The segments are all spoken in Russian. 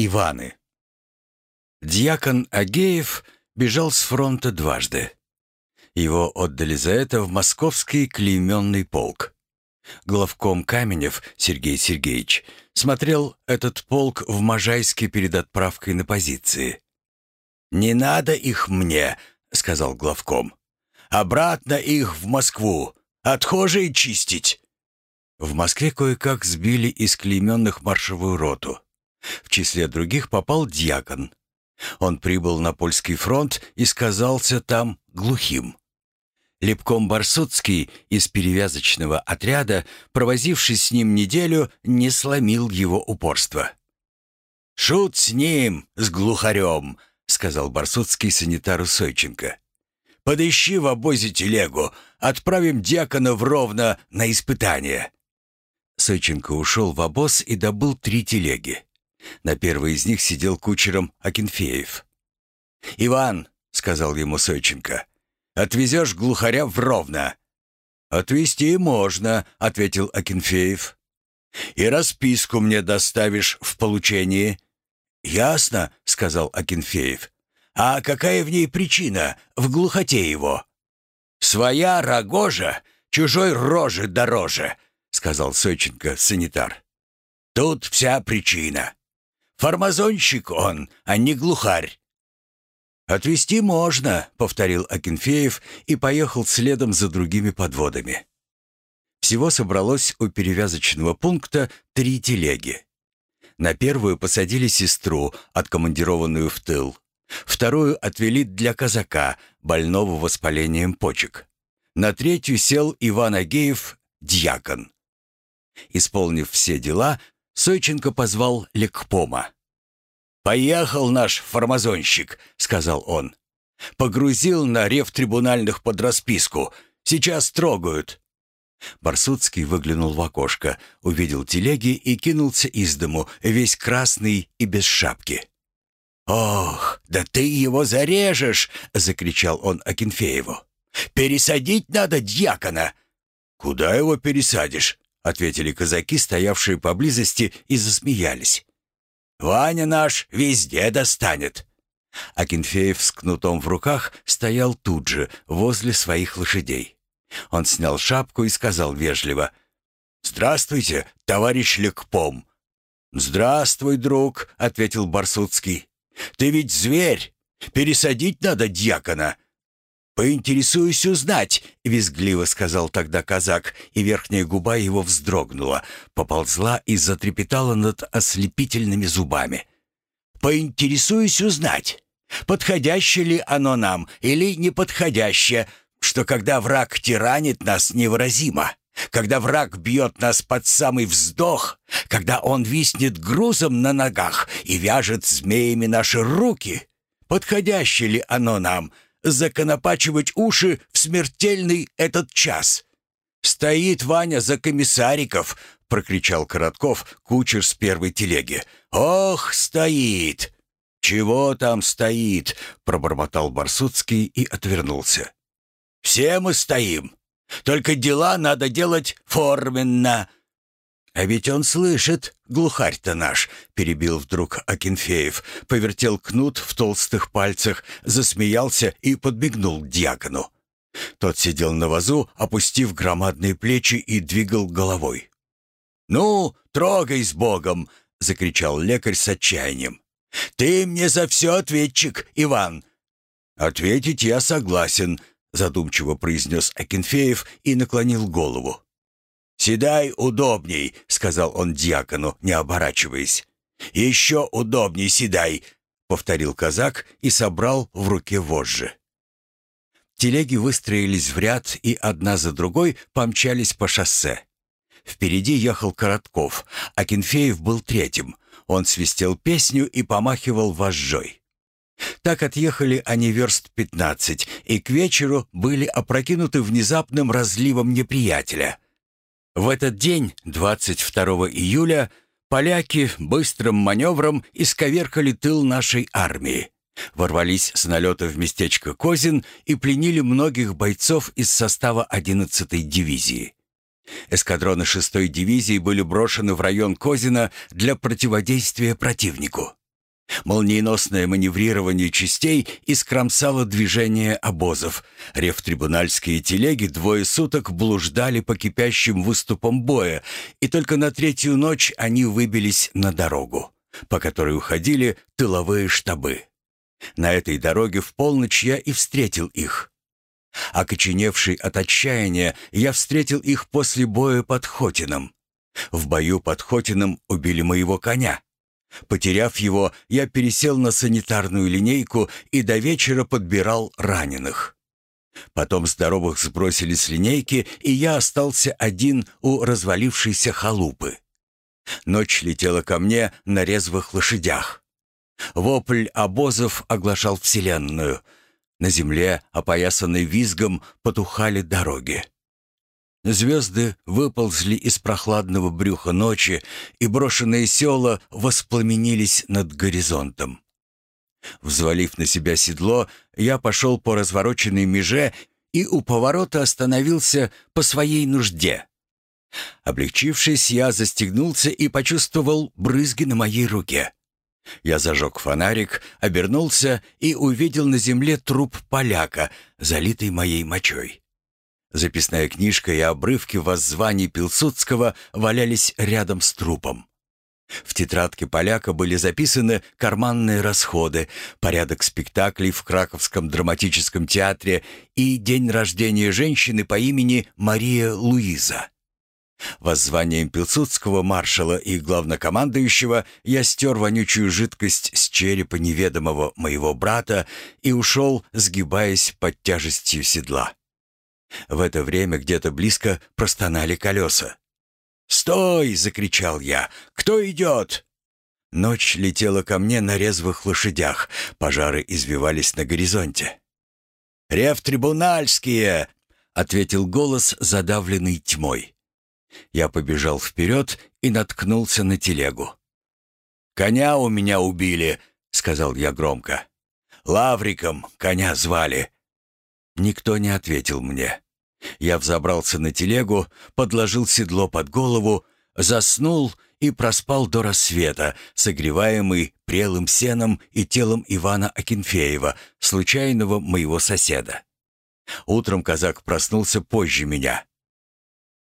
Иваны. Дьякон Агеев бежал с фронта дважды. Его отдали за это в московский клейменный полк. Главком Каменев Сергей Сергеевич смотрел этот полк в Можайске перед отправкой на позиции. «Не надо их мне», — сказал главком. «Обратно их в Москву. Отхожие чистить». В Москве кое-как сбили из клейменных маршевую роту. В числе других попал дьякон. Он прибыл на польский фронт и сказался там глухим. Лепком Барсуцкий из перевязочного отряда, провозившись с ним неделю, не сломил его упорство. «Шут с ним, с глухарем», — сказал Барсуцкий санитару Сойченко. «Подыщи в обозе телегу, отправим дьякона в Ровно на испытание». Сойченко ушел в обоз и добыл три телеги. На первой из них сидел кучером Акинфеев. «Иван», — сказал ему Сойченко, — «отвезешь глухаря в Ровно». «Отвезти можно», — ответил Акинфеев. «И расписку мне доставишь в получении». «Ясно», — сказал Акинфеев. «А какая в ней причина, в глухоте его?» «Своя рогожа, чужой рожи дороже», — сказал Сойченко, санитар. «Тут вся причина. Формазонщик он, а не глухарь». «Отвезти можно», — повторил Акинфеев и поехал следом за другими подводами. Всего собралось у перевязочного пункта три телеги. На первую посадили сестру, откомандированную в тыл. Вторую отвели для казака, больного воспалением почек. На третью сел Иван Агеев, дьякон. Исполнив все дела, Сойченко позвал лекпома. «Поехал наш формазонщик», — сказал он. «Погрузил на рев трибунальных под расписку. Сейчас трогают». Барсуцкий выглянул в окошко, увидел телеги и кинулся из дому, весь красный и без шапки. «Ох, да ты его зарежешь!» — закричал он Акинфееву. «Пересадить надо дьякона!» «Куда его пересадишь?» — ответили казаки, стоявшие поблизости, и засмеялись. «Ваня наш везде достанет!» Акинфеев с кнутом в руках стоял тут же, возле своих лошадей. Он снял шапку и сказал вежливо, «Здравствуйте, товарищ Лекпом!» «Здравствуй, друг», — ответил Барсуцкий. «Ты ведь зверь! Пересадить надо дьякона!» «Поинтересуюсь узнать», — визгливо сказал тогда казак, и верхняя губа его вздрогнула, поползла и затрепетала над ослепительными зубами. «Поинтересуюсь узнать, подходящее ли оно нам или неподходящее, что когда враг тиранит нас невыразимо, когда враг бьет нас под самый вздох, когда он виснет грузом на ногах и вяжет змеями наши руки, подходящее ли оно нам — законопачивать уши в смертельный этот час. «Стоит Ваня за комиссариков!» — прокричал Коротков, кучер с первой телеги. «Ох, стоит!» «Чего там стоит?» — пробормотал Барсуцкий и отвернулся. «Все мы стоим. Только дела надо делать форменно. «А ведь он слышит, глухарь-то наш», — перебил вдруг Акинфеев, повертел кнут в толстых пальцах, засмеялся и подбегнул к дьякону. Тот сидел на вазу, опустив громадные плечи и двигал головой. «Ну, трогай с Богом!» — закричал лекарь с отчаянием. «Ты мне за все ответчик, Иван!» «Ответить я согласен», — задумчиво произнес Акинфеев и наклонил голову. «Седай удобней», — сказал он дьякону, не оборачиваясь. «Еще удобней седай», — повторил казак и собрал в руке вожжи. Телеги выстроились в ряд и одна за другой помчались по шоссе. Впереди ехал Коротков, а Кенфеев был третьим. Он свистел песню и помахивал вожжой. Так отъехали они верст пятнадцать, и к вечеру были опрокинуты внезапным разливом неприятеля — в этот день, 22 июля, поляки быстрым маневром исковеркали тыл нашей армии, ворвались с налета в местечко Козин и пленили многих бойцов из состава 11-й дивизии. Эскадроны 6-й дивизии были брошены в район Козина для противодействия противнику. Молниеносное маневрирование частей искромсало движение обозов. Ревтрибунальские телеги двое суток блуждали по кипящим выступам боя, и только на третью ночь они выбились на дорогу, по которой уходили тыловые штабы. На этой дороге в полночь я и встретил их. Окоченевший от отчаяния, я встретил их после боя под Хотином. В бою под Хотином убили моего коня. Потеряв его, я пересел на санитарную линейку и до вечера подбирал раненых. Потом здоровых сбросили с линейки, и я остался один у развалившейся халупы. Ночь летела ко мне на резвых лошадях. Вопль обозов оглашал вселенную. На земле, опоясанной визгом, потухали дороги. Звезды выползли из прохладного брюха ночи, и брошенные села воспламенились над горизонтом. Взвалив на себя седло, я пошел по развороченной меже и у поворота остановился по своей нужде. Облегчившись, я застегнулся и почувствовал брызги на моей руке. Я зажег фонарик, обернулся и увидел на земле труп поляка, залитый моей мочой. Записная книжка и обрывки воззваний Пилсудского валялись рядом с трупом. В тетрадке поляка были записаны карманные расходы, порядок спектаклей в Краковском драматическом театре и день рождения женщины по имени Мария Луиза. Воззванием Пилсудского маршала и главнокомандующего я стер вонючую жидкость с черепа неведомого моего брата и ушел, сгибаясь под тяжестью седла. В это время где-то близко простонали колеса. «Стой!» — закричал я. «Кто идет?» Ночь летела ко мне на резвых лошадях, пожары извивались на горизонте. «Рев трибунальские!» — ответил голос, задавленный тьмой. Я побежал вперед и наткнулся на телегу. «Коня у меня убили», — сказал я громко. «Лавриком коня звали». Никто не ответил мне. Я взобрался на телегу, подложил седло под голову, заснул и проспал до рассвета, согреваемый прелым сеном и телом Ивана Акинфеева, случайного моего соседа. Утром казак проснулся позже меня.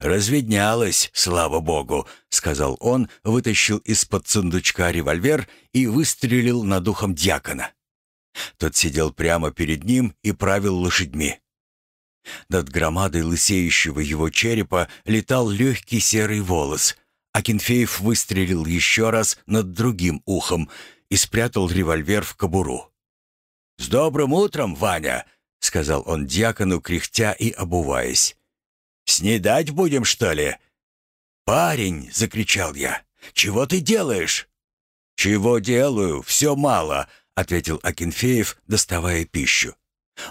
«Разведнялось, слава богу», — сказал он, вытащил из-под сундучка револьвер и выстрелил над ухом дьякона. Тот сидел прямо перед ним и правил лошадьми. Над громадой лысеющего его черепа летал легкий серый волос. Акинфеев выстрелил еще раз над другим ухом и спрятал револьвер в кобуру. «С добрым утром, Ваня!» — сказал он дьякону, кряхтя и обуваясь. «Снедать будем, что ли?» «Парень!» — закричал я. «Чего ты делаешь?» «Чего делаю? Все мало», — ответил Акинфеев, доставая пищу.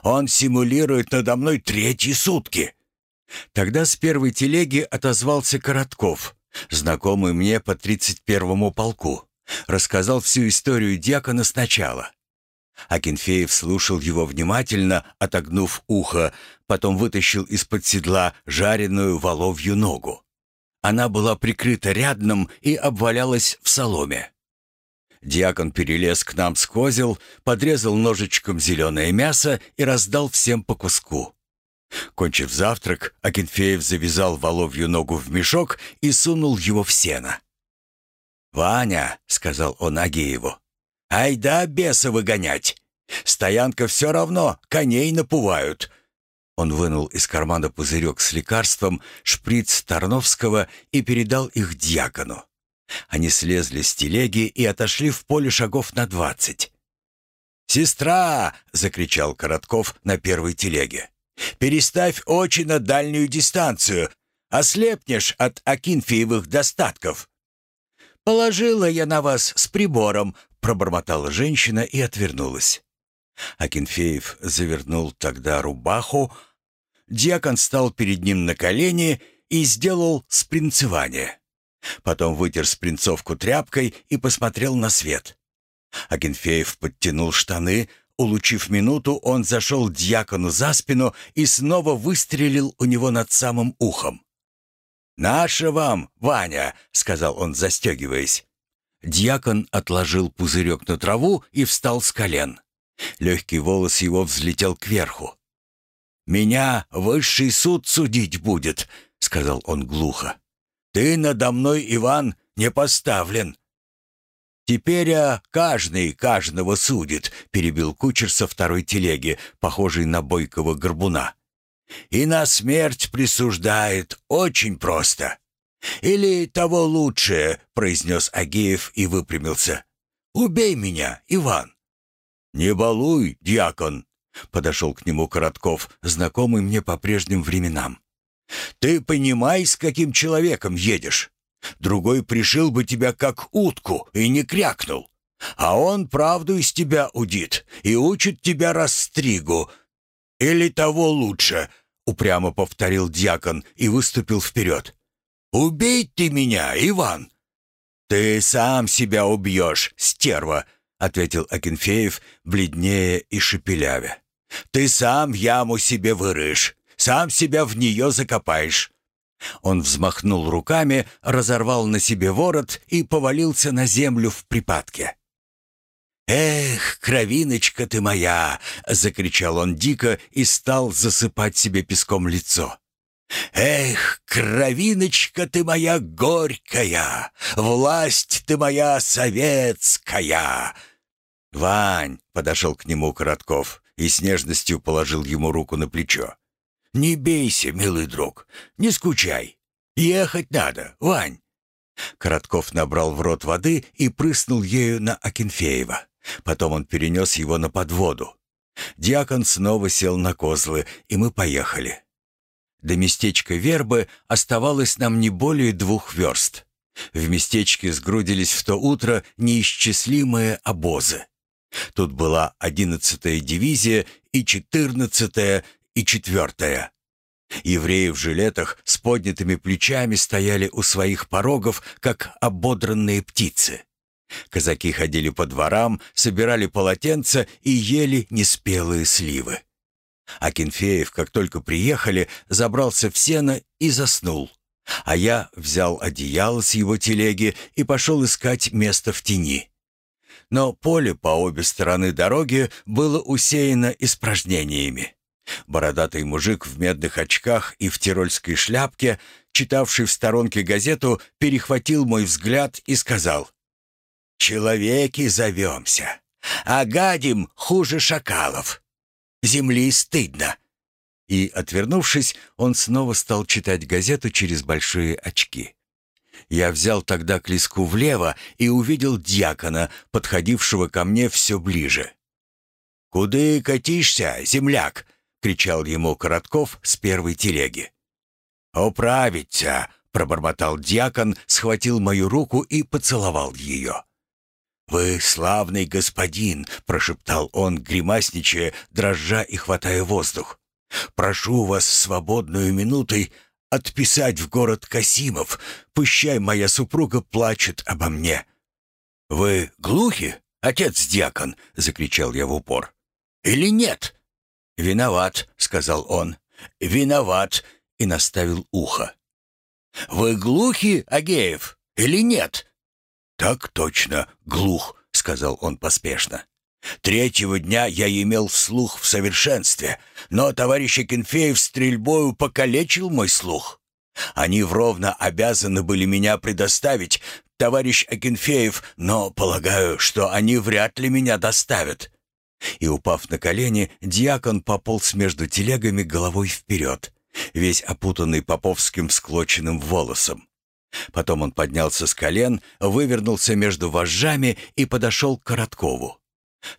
Он симулирует надо мной третьи сутки». Тогда с первой телеги отозвался Коротков, знакомый мне по 31-му полку. Рассказал всю историю дьякона сначала. Акинфеев слушал его внимательно, отогнув ухо, потом вытащил из-под седла жареную воловью ногу. Она была прикрыта рядном и обвалялась в соломе. Диакон перелез к нам с козел, подрезал ножичком зеленое мясо и раздал всем по куску. Кончив завтрак, Акинфеев завязал воловью ногу в мешок и сунул его в сено. «Ваня», — сказал он Агееву, — «ай да беса выгонять! Стоянка все равно, коней напувают!» Он вынул из кармана пузырек с лекарством, шприц Тарновского и передал их дьякону. Они слезли с телеги и отошли в поле шагов на двадцать. «Сестра!» — закричал Коротков на первой телеге. «Переставь очи на дальнюю дистанцию. Ослепнешь от Акинфеевых достатков». «Положила я на вас с прибором», — пробормотала женщина и отвернулась. Акинфеев завернул тогда рубаху. Дьякон стал перед ним на колени и сделал спринцевание. Потом вытер спринцовку тряпкой и посмотрел на свет. Агенфеев подтянул штаны, улучив минуту, он зашел дьякону за спину и снова выстрелил у него над самым ухом. «Наше вам, Ваня!» — сказал он, застегиваясь. Дьякон отложил пузырек на траву и встал с колен. Легкий волос его взлетел кверху. «Меня высший суд судить будет», — сказал он глухо. «Ты надо мной, Иван, не поставлен». «Теперь а, каждый каждого судит», — перебил кучер со второй телеги, похожий на бойкого горбуна. «И на смерть присуждает очень просто. Или того лучшее», — произнес Агеев и выпрямился. «Убей меня, Иван». «Не балуй, дьякон», — подошел к нему Коротков, знакомый мне по прежним временам. «Ты понимай, с каким человеком едешь. Другой пришил бы тебя как утку и не крякнул. А он правду из тебя удит и учит тебя расстригу. Или того лучше, — упрямо повторил дьякон и выступил вперед. «Убей ты меня, Иван!» «Ты сам себя убьешь, стерва!» — ответил Акинфеев, бледнее и шепелявя. «Ты сам яму себе вырыешь, сам себя в нее закопаешь. Он взмахнул руками, разорвал на себе ворот и повалился на землю в припадке. «Эх, кровиночка ты моя!» — закричал он дико и стал засыпать себе песком лицо. «Эх, кровиночка ты моя горькая! Власть ты моя советская!» «Вань!» — подошел к нему Коротков и с нежностью положил ему руку на плечо. «Не бейся, милый друг, не скучай. Ехать надо, Вань». Коротков набрал в рот воды и прыснул ею на Акинфеева. Потом он перенес его на подводу. Диакон снова сел на козлы, и мы поехали. До местечка Вербы оставалось нам не более двух верст. В местечке сгрудились в то утро неисчислимые обозы. Тут была одиннадцатая дивизия и четырнадцатая, и четвертая. Евреи в жилетах с поднятыми плечами стояли у своих порогов, как ободранные птицы. Казаки ходили по дворам, собирали полотенца и ели неспелые сливы. Акинфеев, как только приехали, забрался в сено и заснул. А я взял одеяло с его телеги и пошел искать место в тени. Но поле по обе стороны дороги было усеяно испражнениями. Бородатый мужик в медных очках и в тирольской шляпке, читавший в сторонке газету, перехватил мой взгляд и сказал «Человеки зовемся, а гадим хуже шакалов. Земли стыдно». И, отвернувшись, он снова стал читать газету через большие очки. Я взял тогда клеску влево и увидел дьякона, подходившего ко мне все ближе. «Куды катишься, земляк?» — кричал ему Коротков с первой телеги. «Управиться!» — пробормотал дьякон, схватил мою руку и поцеловал ее. «Вы славный господин!» — прошептал он, гримасничая, дрожа и хватая воздух. «Прошу вас свободную минутой отписать в город Касимов. Пущай моя супруга плачет обо мне». «Вы глухи, отец-дьякон?» — закричал я в упор. «Или нет?» «Виноват», — сказал он. «Виноват», — и наставил ухо. «Вы глухи, Агеев, или нет?» «Так точно, глух», — сказал он поспешно. «Третьего дня я имел слух в совершенстве, но товарищ Акинфеев стрельбою покалечил мой слух. Они вровно обязаны были меня предоставить, товарищ Акинфеев, но полагаю, что они вряд ли меня доставят. И, упав на колени, диакон пополз между телегами головой вперед, весь опутанный поповским склоченным волосом. Потом он поднялся с колен, вывернулся между вожжами и подошел к Короткову.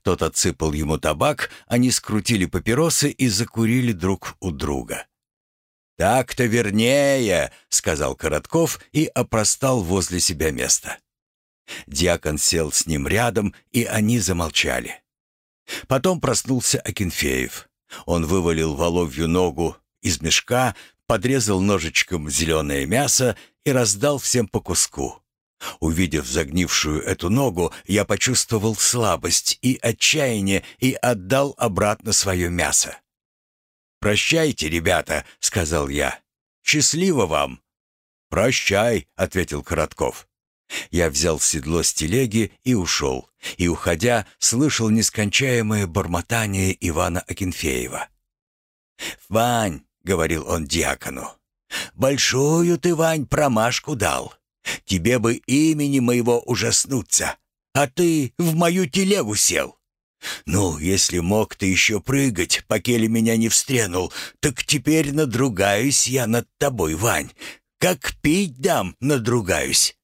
Тот отсыпал ему табак, они скрутили папиросы и закурили друг у друга. «Так-то вернее», — сказал Коротков и опростал возле себя место. Диакон сел с ним рядом, и они замолчали. Потом проснулся Акинфеев. Он вывалил воловью ногу из мешка, подрезал ножичком зеленое мясо и раздал всем по куску. Увидев загнившую эту ногу, я почувствовал слабость и отчаяние и отдал обратно свое мясо. «Прощайте, ребята», — сказал я. «Счастливо вам!» «Прощай», — ответил Коротков. Я взял седло с телеги и ушел, и, уходя, слышал нескончаемое бормотание Ивана Акинфеева. «Вань», — говорил он диакону, — «большую ты, Вань, промашку дал. Тебе бы имени моего ужаснуться, а ты в мою телегу сел. Ну, если мог ты еще прыгать, покеле меня не встренул, так теперь надругаюсь я над тобой, Вань. Как пить дам, надругаюсь.